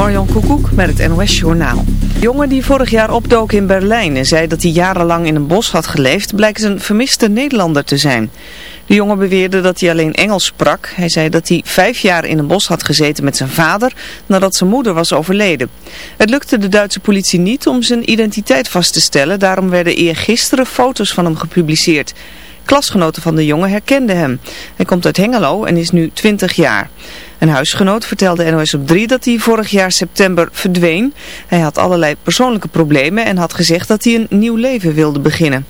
Marjan Koekoek met het NOS Journaal. De jongen die vorig jaar opdook in Berlijn en zei dat hij jarenlang in een bos had geleefd, blijkt een vermiste Nederlander te zijn. De jongen beweerde dat hij alleen Engels sprak. Hij zei dat hij vijf jaar in een bos had gezeten met zijn vader nadat zijn moeder was overleden. Het lukte de Duitse politie niet om zijn identiteit vast te stellen, daarom werden eergisteren foto's van hem gepubliceerd. Klasgenoten van de jongen herkenden hem. Hij komt uit Hengelo en is nu 20 jaar. Een huisgenoot vertelde NOS op 3 dat hij vorig jaar september verdween. Hij had allerlei persoonlijke problemen en had gezegd dat hij een nieuw leven wilde beginnen.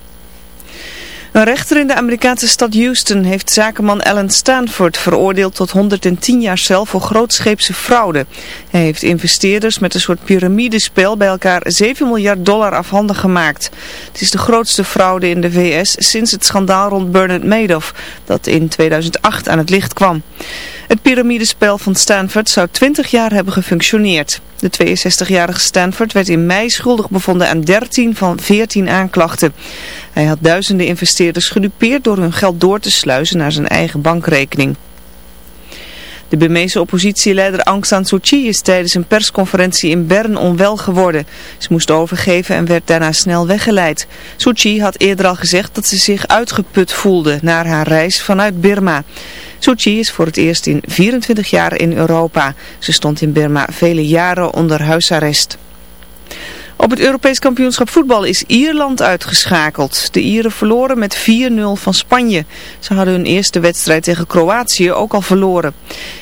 Een rechter in de Amerikaanse stad Houston heeft zakenman Alan Stanford veroordeeld tot 110 jaar cel voor grootscheepse fraude. Hij heeft investeerders met een soort piramidespel bij elkaar 7 miljard dollar afhandig gemaakt. Het is de grootste fraude in de VS sinds het schandaal rond Bernard Madoff dat in 2008 aan het licht kwam. Het piramidespel van Stanford zou 20 jaar hebben gefunctioneerd. De 62-jarige Stanford werd in mei schuldig bevonden aan 13 van 14 aanklachten. Hij had duizenden investeerders gedupeerd door hun geld door te sluizen naar zijn eigen bankrekening. De Burmeese oppositieleider Aung San Suu Kyi is tijdens een persconferentie in Bern onwel geworden. Ze moest overgeven en werd daarna snel weggeleid. Suu Kyi had eerder al gezegd dat ze zich uitgeput voelde na haar reis vanuit Birma. Suu is voor het eerst in 24 jaar in Europa. Ze stond in Burma vele jaren onder huisarrest. Op het Europees kampioenschap voetbal is Ierland uitgeschakeld. De Ieren verloren met 4-0 van Spanje. Ze hadden hun eerste wedstrijd tegen Kroatië ook al verloren.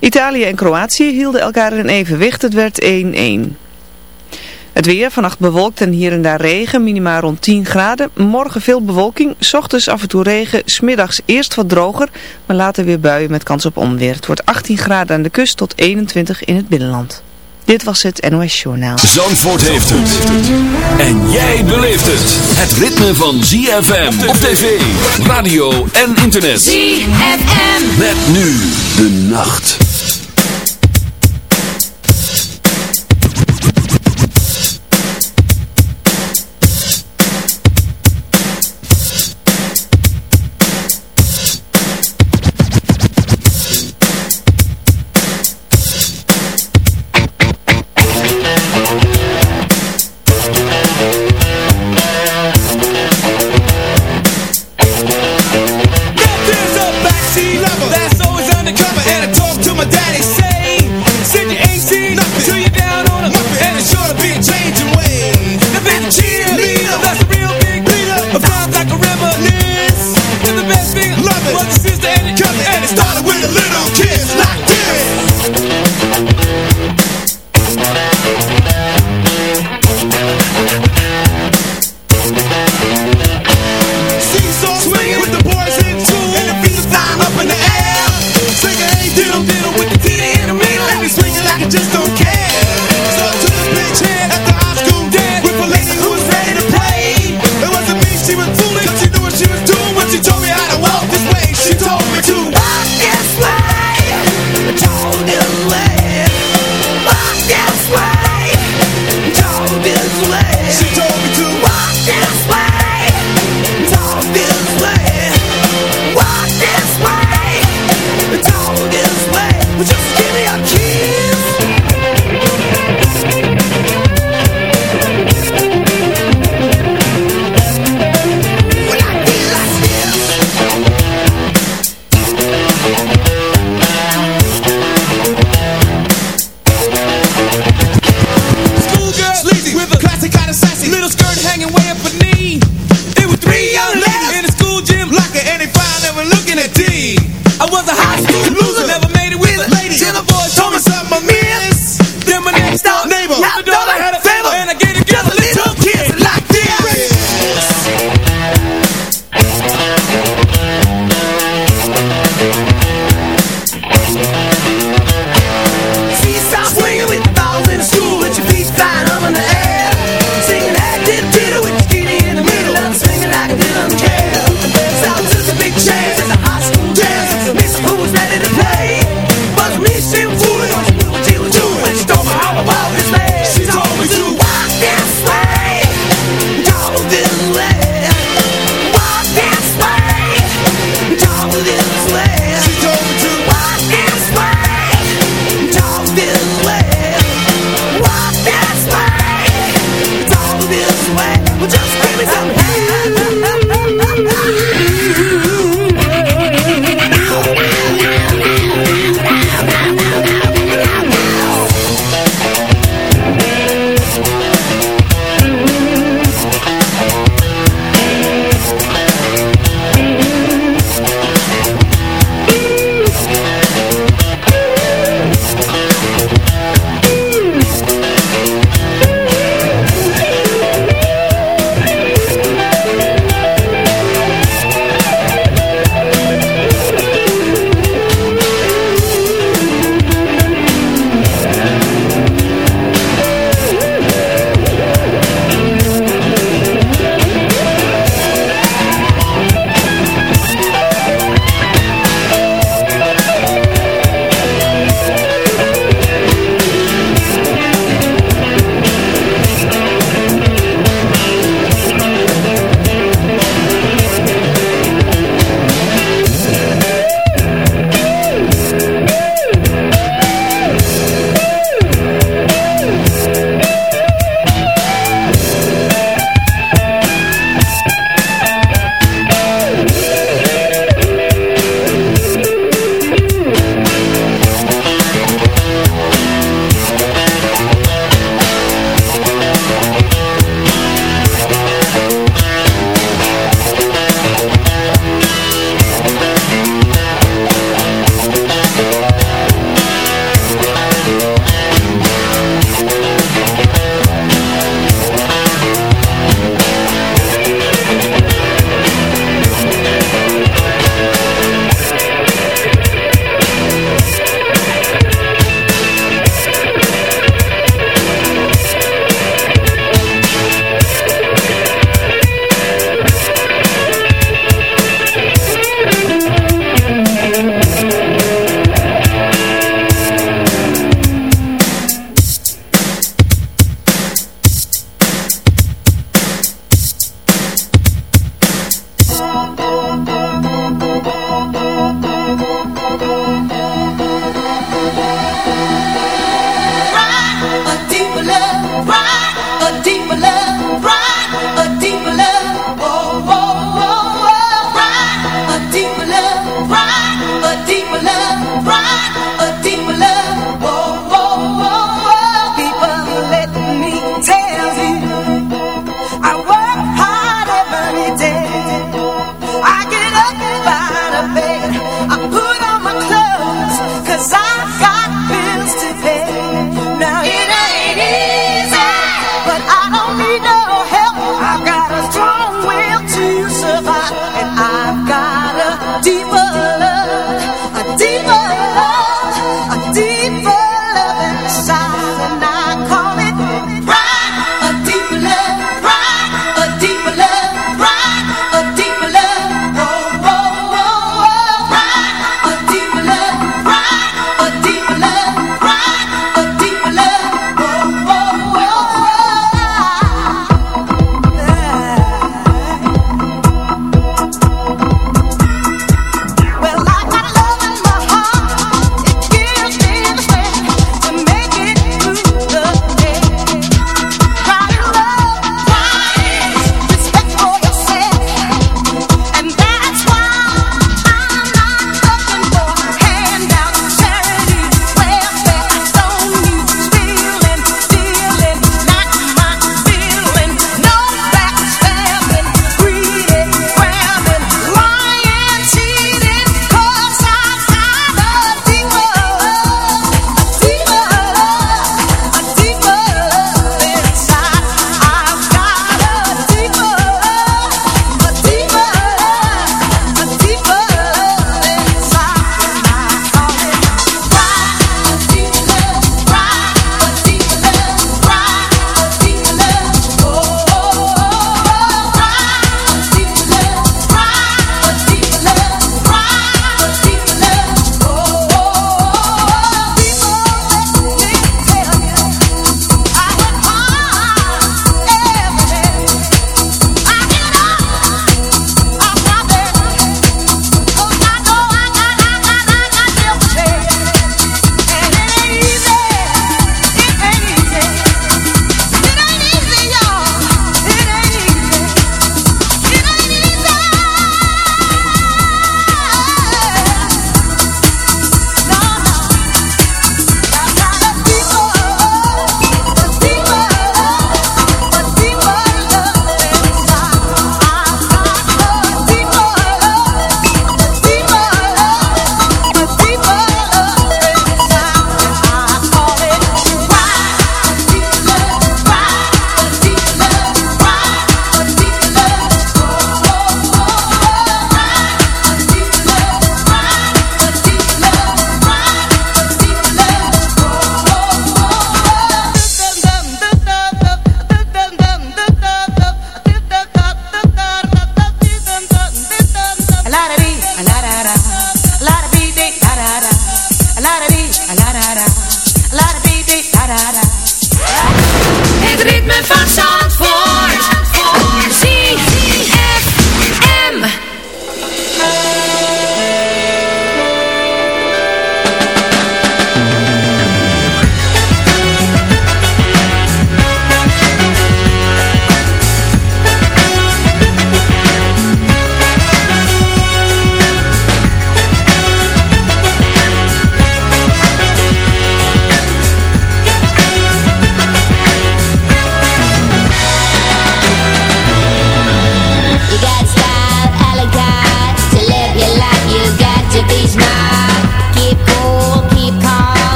Italië en Kroatië hielden elkaar in evenwicht. Het werd 1-1. Het weer, vannacht bewolkt en hier en daar regen, minimaal rond 10 graden. Morgen veel bewolking, s ochtends af en toe regen, smiddags eerst wat droger, maar later weer buien met kans op onweer. Het wordt 18 graden aan de kust tot 21 in het binnenland. Dit was het NOS Journaal. Zandvoort heeft het. En jij beleeft het. Het ritme van ZFM op tv, radio en internet. ZFM. Met nu de nacht.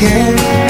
care.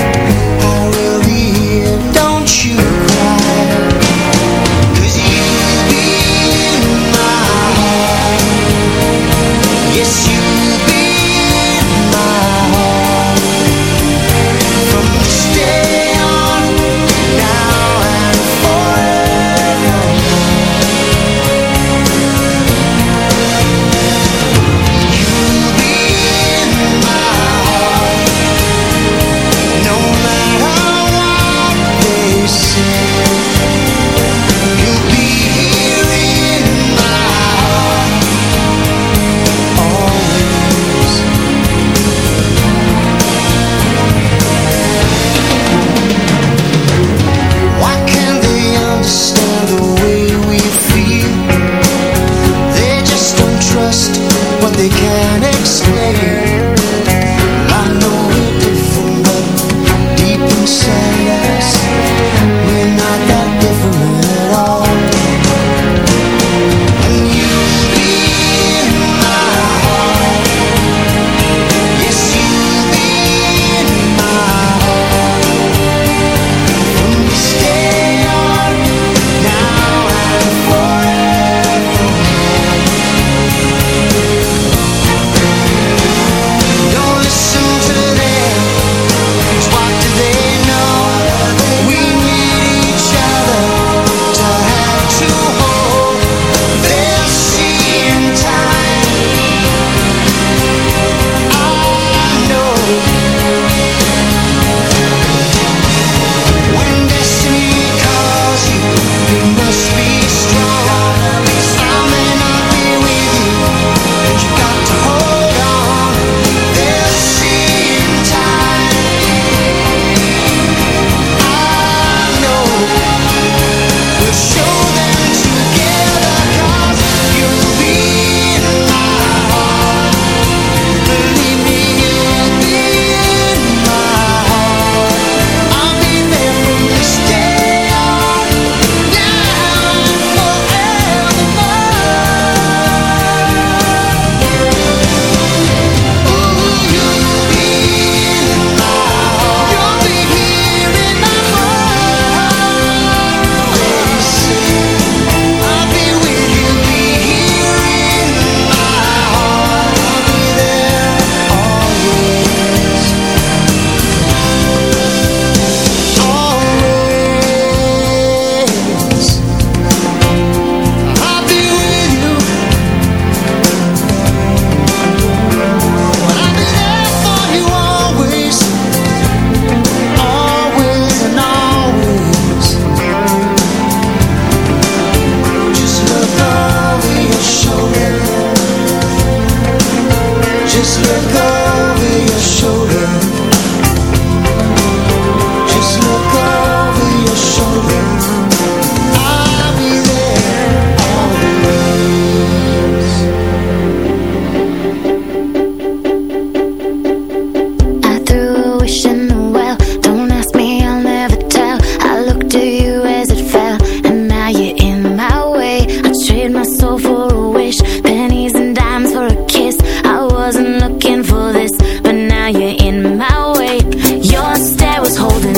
holding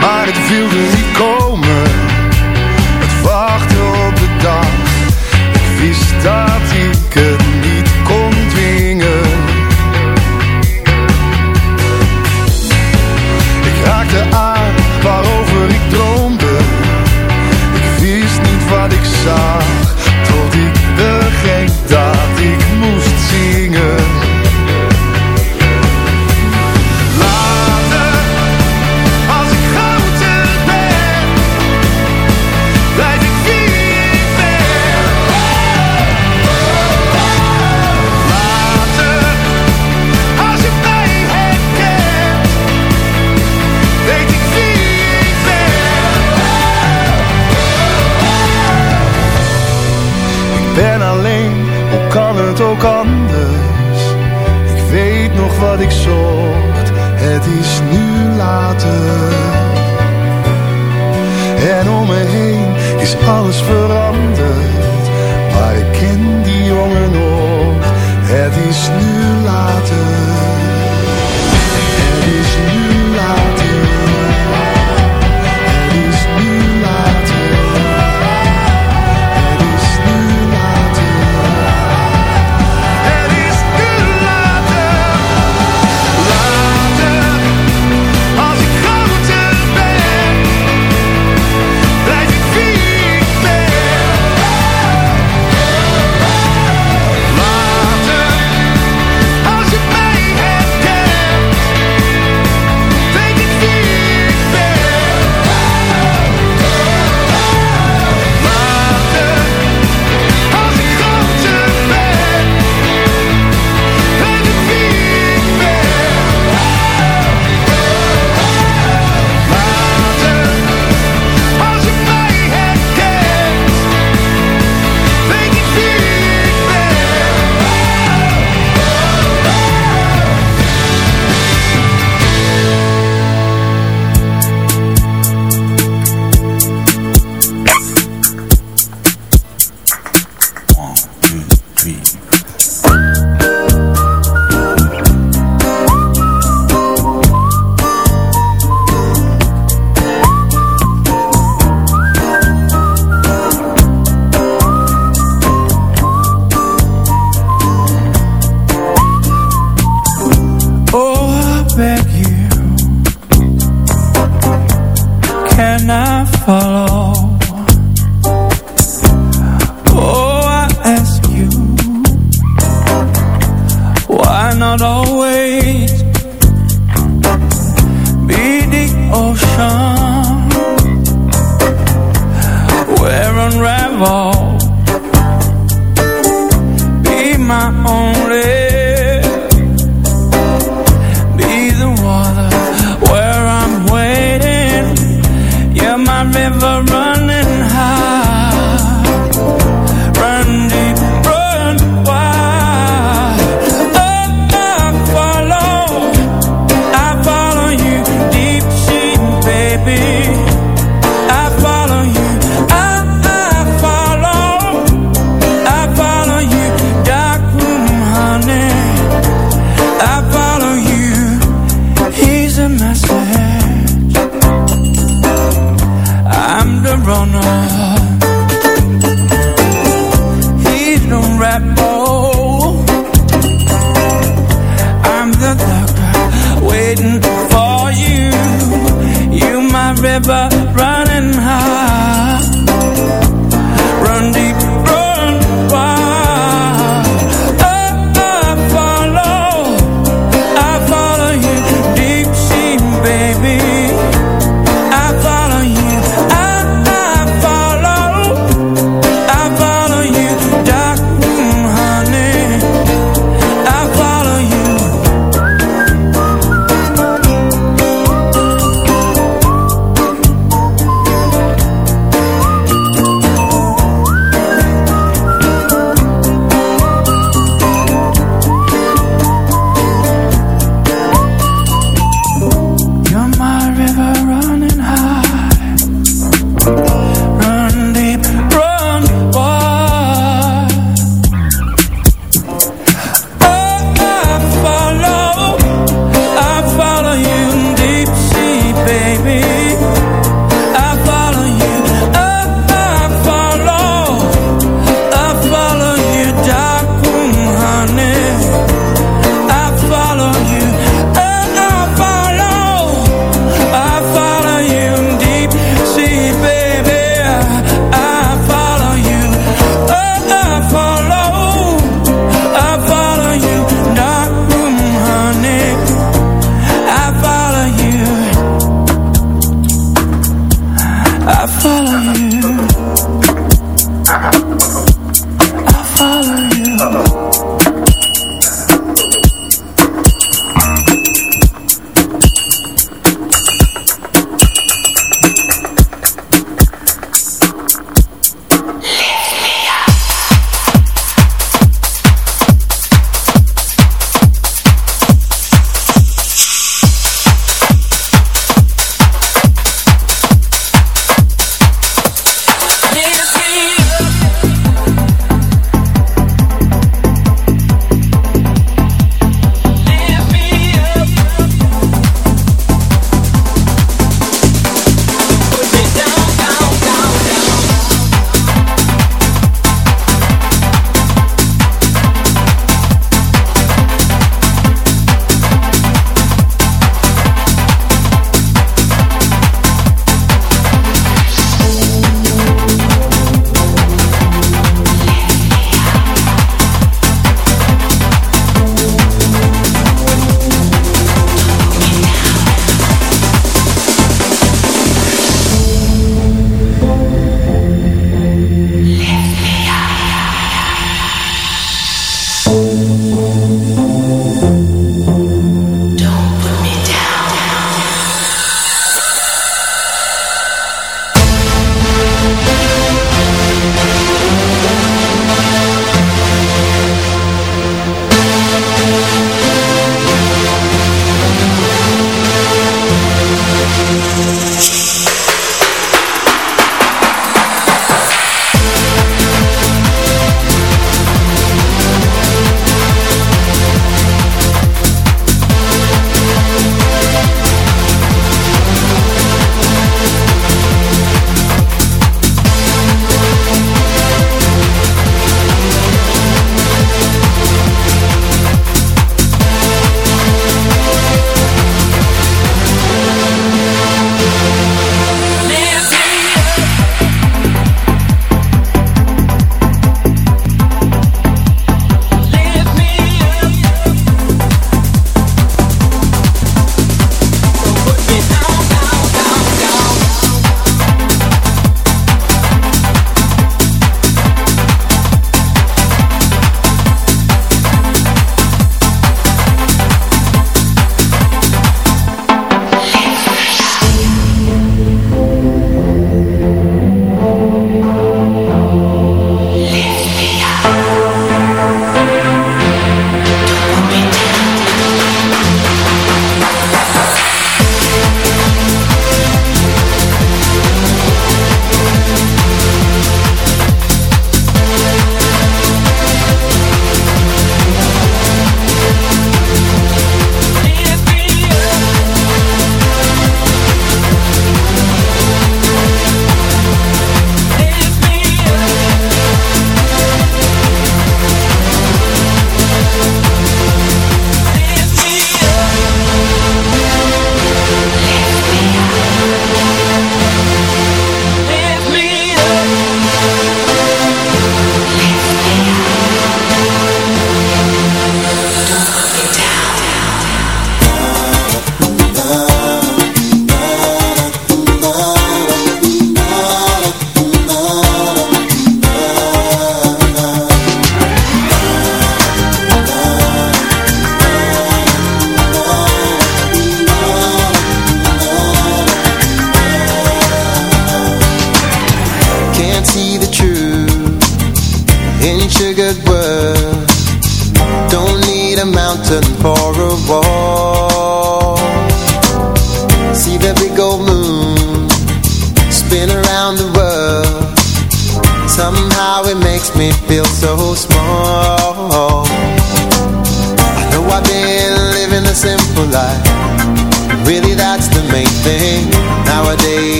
Maar het wilde niet.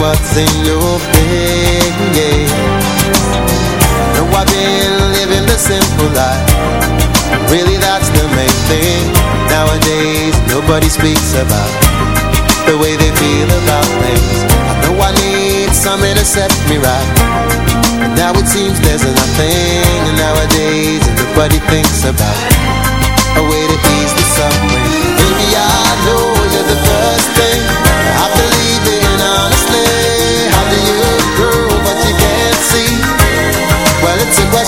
what's in your head. Yeah. No, I've been living the simple life. Really that's the main thing Nowadays nobody speaks about. The way they feel about things. I know I need something to set me right. And now it seems there's nothing Nowadays everybody thinks about.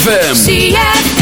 ZFM.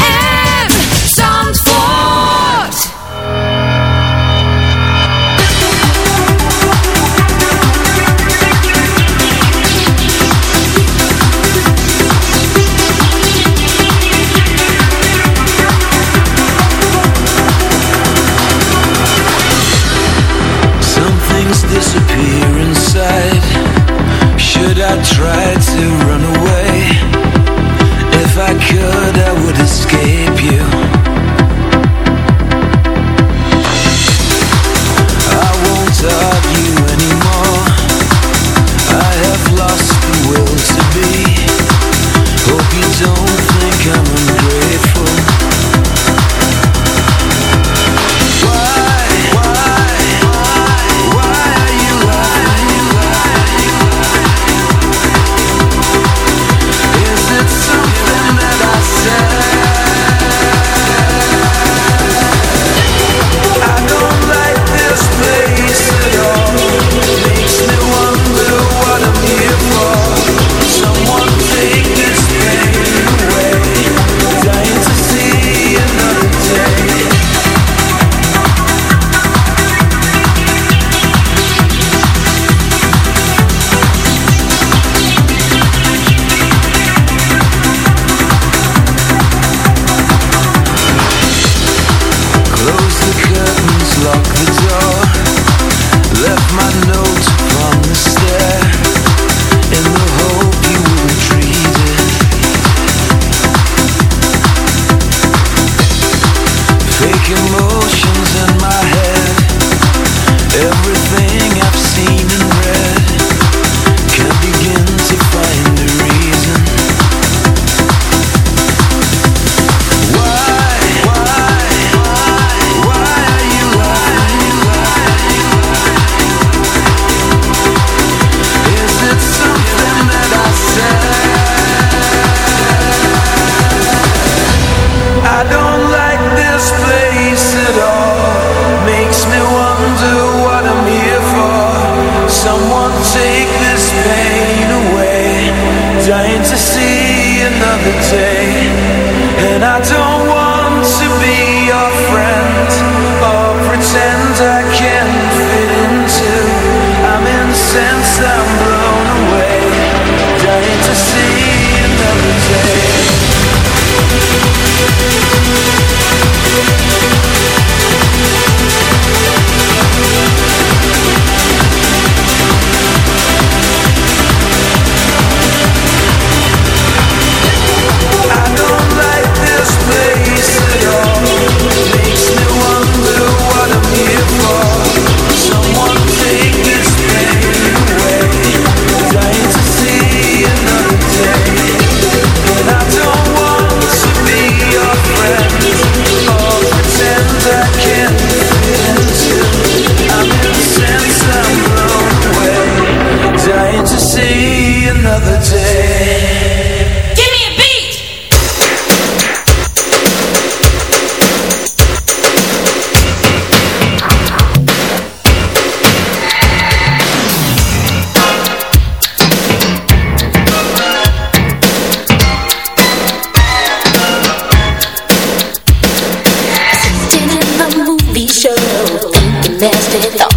invested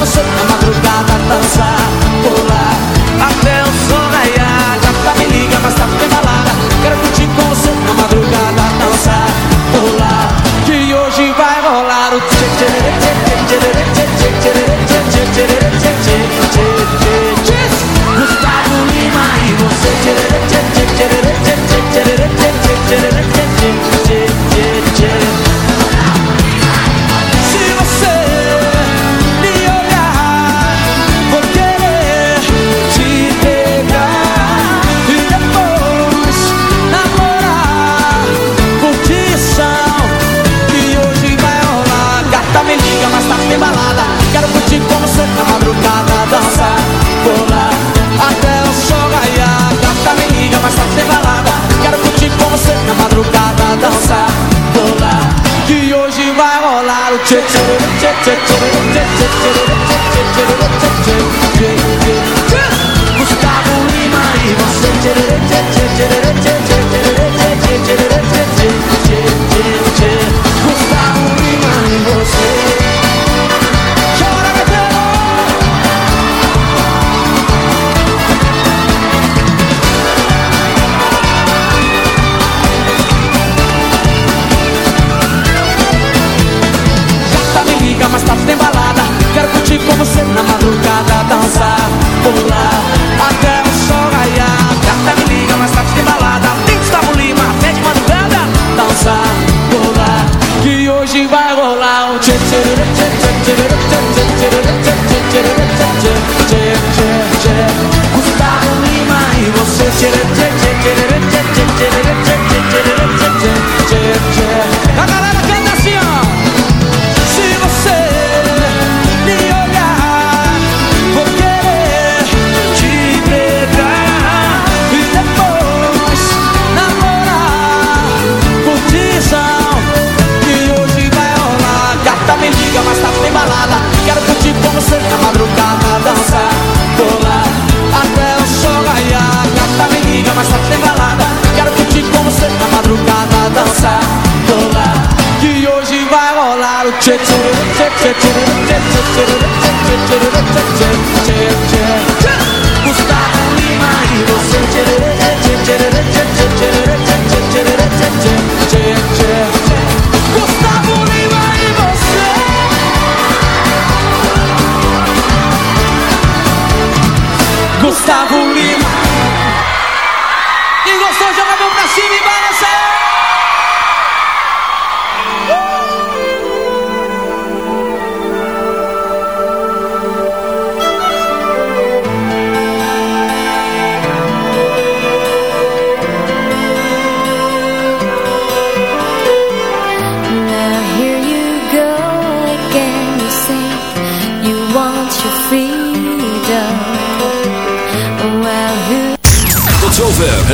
Passamos outra madrugada dançar 셋째 now. Gustavo Lima e você